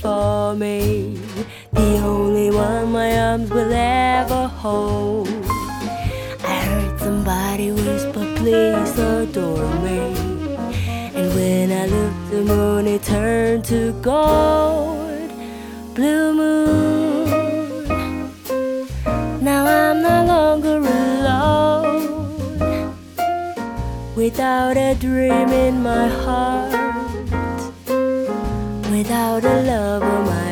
for me. The only one my arms will ever hold. I heard somebody whisper, please adore me. And when I looked, the moon it turned to gold. Blue moon. Now I'm no longer alone. Without a dream in my heart without a lover, mine.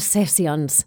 sessions.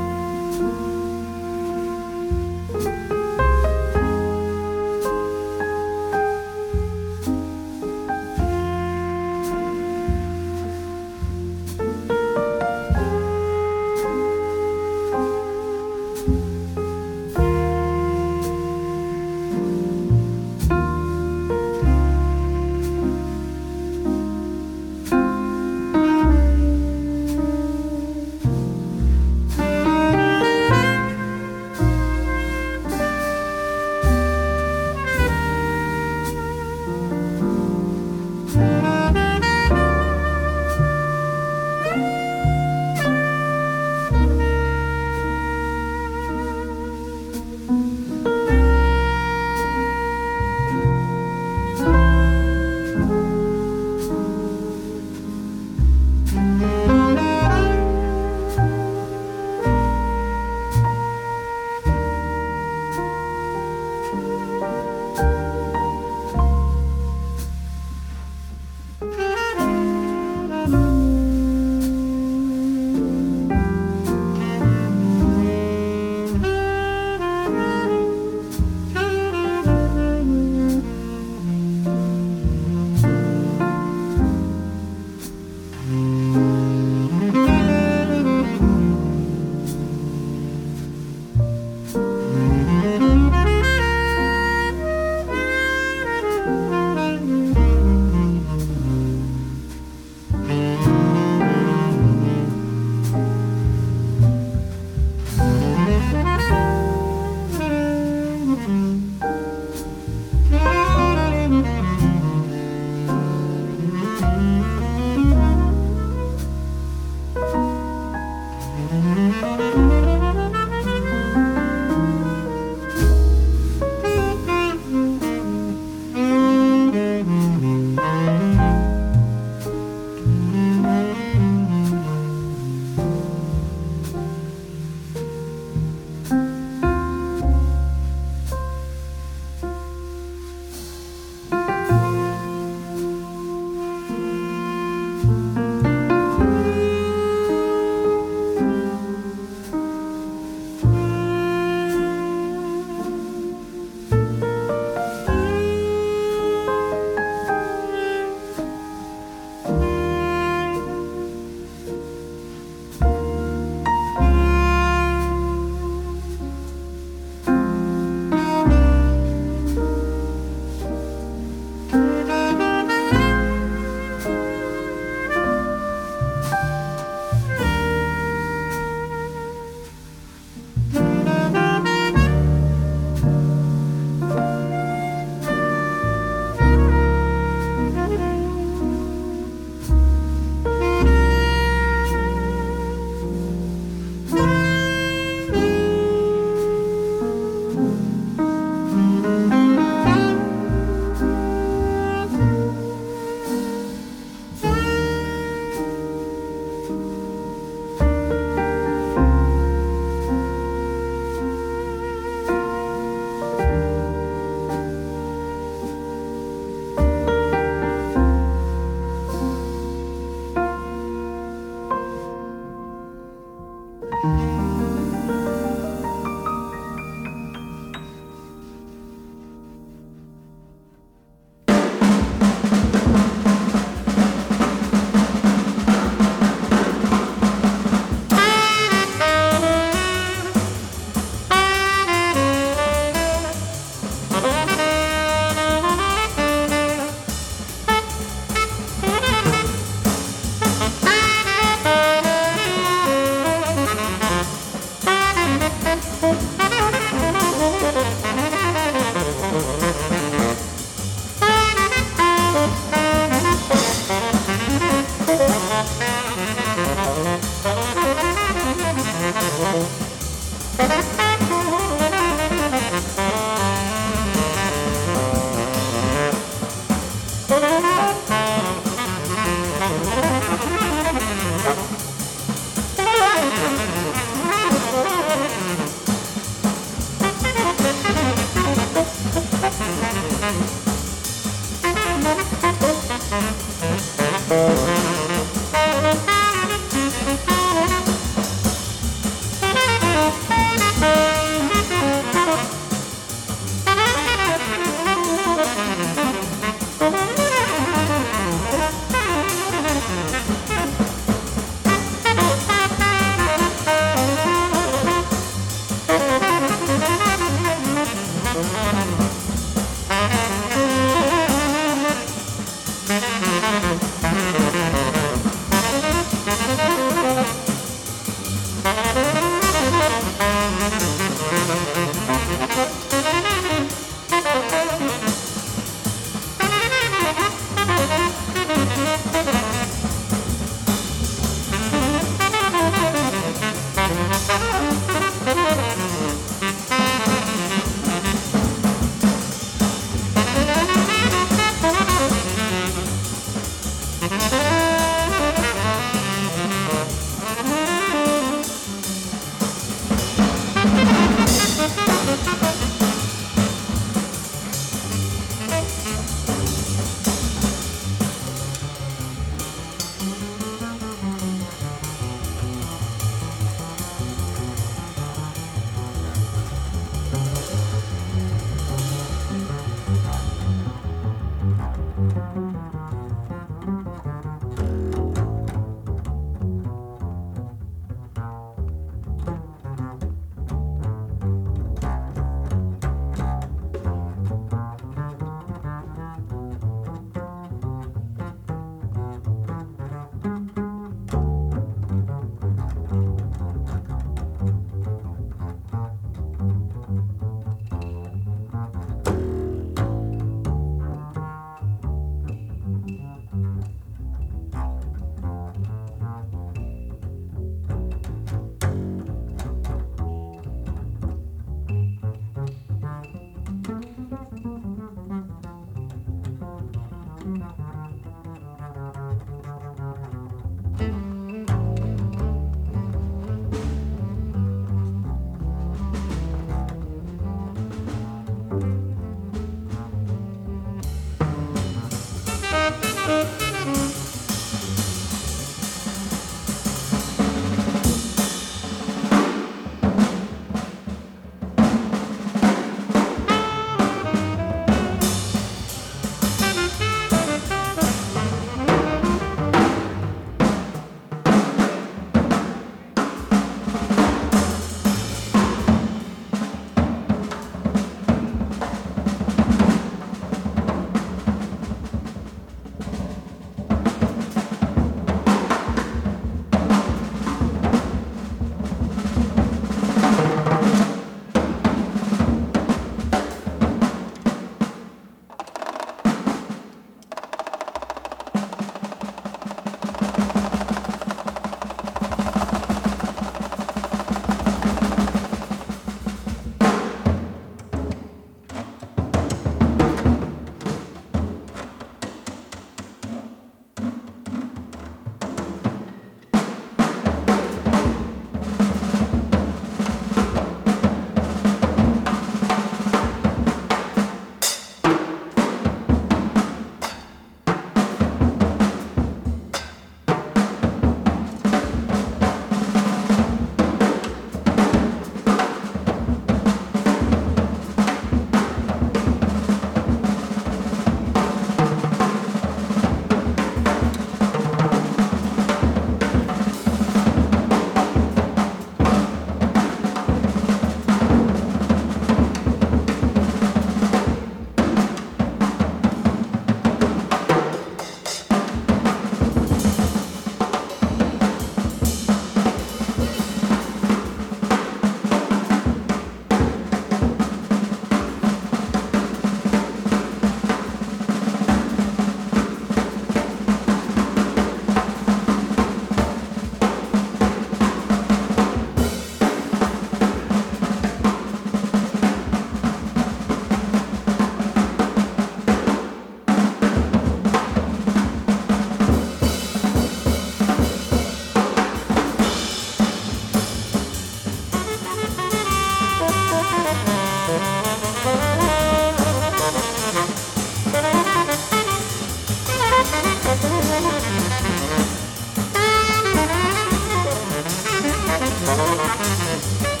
Mm-hmm.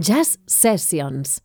Jazz Sessions.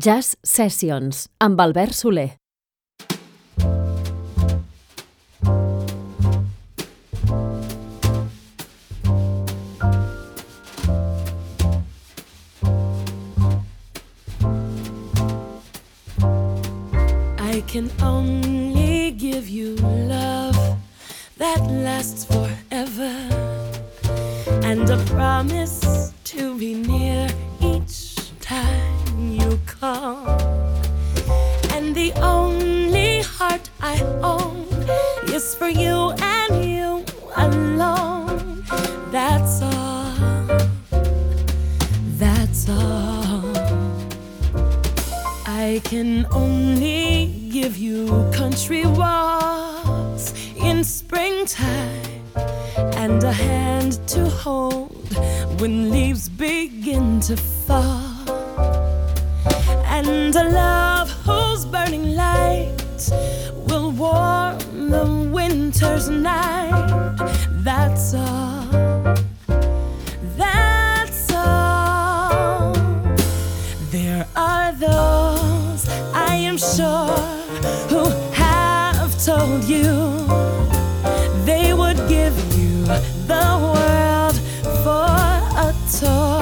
Jazz Sessions amb Albert Solé. I can only give you love that lasts forever and a promise to be near come. And the only heart I own is for you and you alone. That's all. That's all. I can only give you country walks in springtime and a hand to hold when leaves begin to fall. And a love whose burning light will warm the winter's night. That's all. That's all. There are those, I am sure, who have told you they would give you the world for a toy.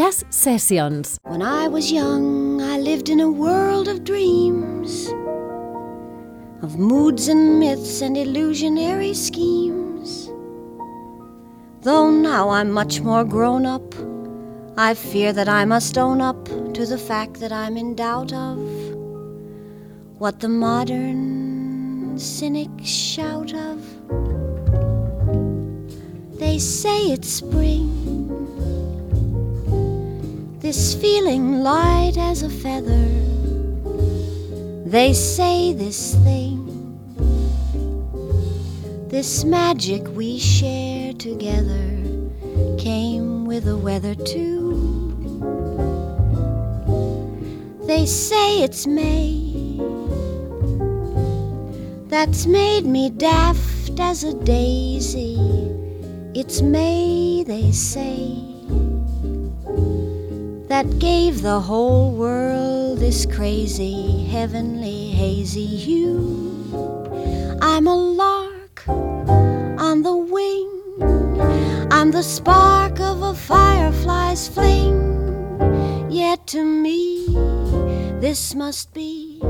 Jazz Sessions. When I was young, I lived in a world of dreams, of moods and myths and illusionary schemes. Though now I'm much more grown up, I fear that I must own up to the fact that I'm in doubt of what the modern cynics shout of. They say it's spring, this feeling light as a feather. They say this thing, this magic we share together, came with the weather too. They say it's May, that's made me daft as a daisy. It's May, they say, that gave the whole world this crazy, heavenly, hazy hue. I'm a lark on the wing, I'm the spark of a firefly's fling. Yet to me, this must be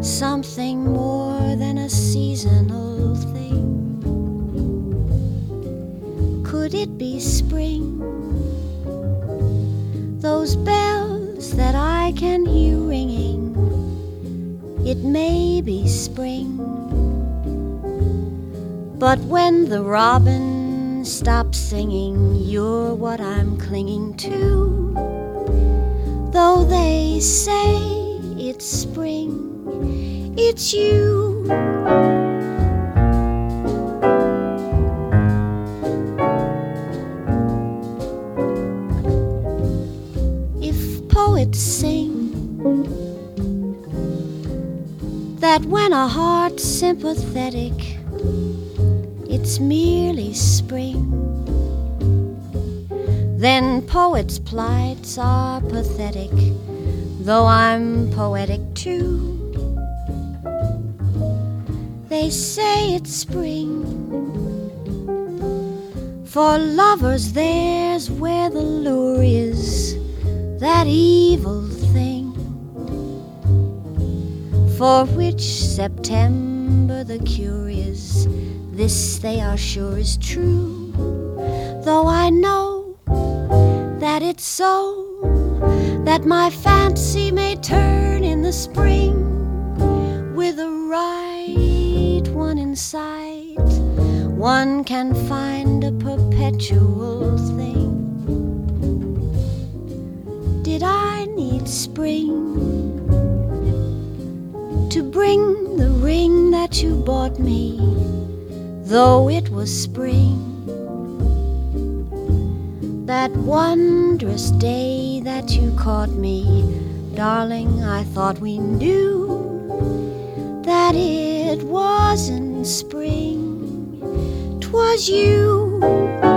something more than a seasonal thing. Could it be spring? Those bells that I can hear ringing, it may be spring. But when the robin stops singing, you're what I'm clinging to. Though they say it's spring, it's you. A heart's sympathetic, it's merely spring. Then poets' plights are pathetic, though I'm poetic too. They say it's spring. For lovers, there's where the lure is, that evil for which September the cure is. This they are sure is true, though I know that it's so that my fancy may turn in the spring with the right one in sight. One can find a perpetual thing. Did I need spring bring the ring that you bought me, though it was spring? That wondrous day that you caught me, darling, I thought we knew that it wasn't spring, 'twas you.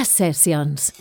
Jazz Sessions.